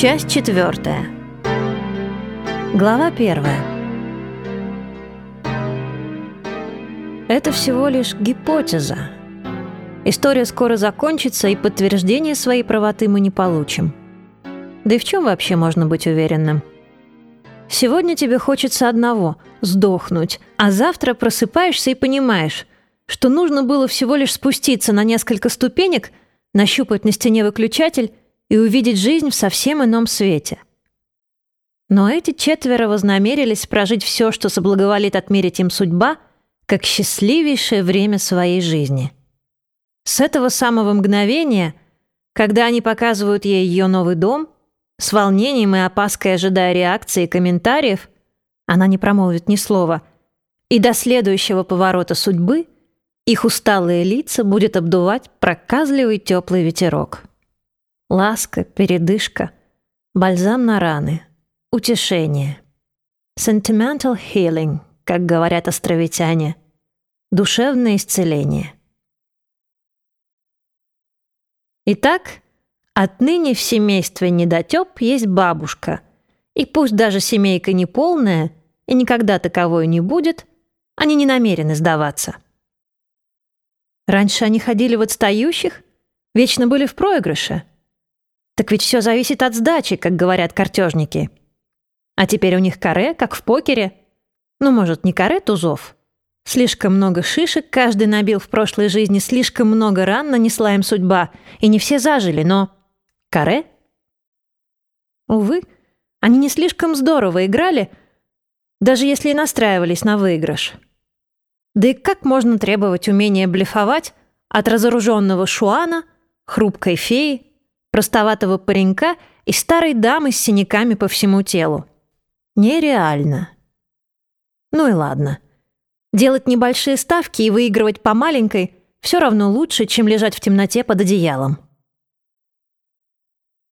Часть четвертая. Глава первая. Это всего лишь гипотеза. История скоро закончится, и подтверждения своей правоты мы не получим. Да и в чем вообще можно быть уверенным? Сегодня тебе хочется одного – сдохнуть, а завтра просыпаешься и понимаешь, что нужно было всего лишь спуститься на несколько ступенек, нащупать на стене выключатель и увидеть жизнь в совсем ином свете. Но эти четверо вознамерились прожить все, что соблаговолит отмерить им судьба, как счастливейшее время своей жизни. С этого самого мгновения, когда они показывают ей ее новый дом, с волнением и опаской ожидая реакции и комментариев, она не промолвит ни слова, и до следующего поворота судьбы их усталые лица будет обдувать проказливый теплый ветерок. Ласка, передышка, бальзам на раны, утешение. Sentimental healing, как говорят островитяне. Душевное исцеление. Итак, отныне в семействе недотеп есть бабушка. И пусть даже семейка не полная и никогда таковой не будет, они не намерены сдаваться. Раньше они ходили в отстающих, вечно были в проигрыше – так ведь все зависит от сдачи, как говорят картежники. А теперь у них каре, как в покере. Ну, может, не каре тузов. Слишком много шишек каждый набил в прошлой жизни, слишком много ран нанесла им судьба, и не все зажили, но... Каре? Увы, они не слишком здорово играли, даже если и настраивались на выигрыш. Да и как можно требовать умения блефовать от разоруженного Шуана, хрупкой феи, простоватого паренька и старой дамы с синяками по всему телу. Нереально. Ну и ладно. Делать небольшие ставки и выигрывать по маленькой все равно лучше, чем лежать в темноте под одеялом.